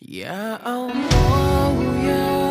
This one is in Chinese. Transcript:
Ya Allah ya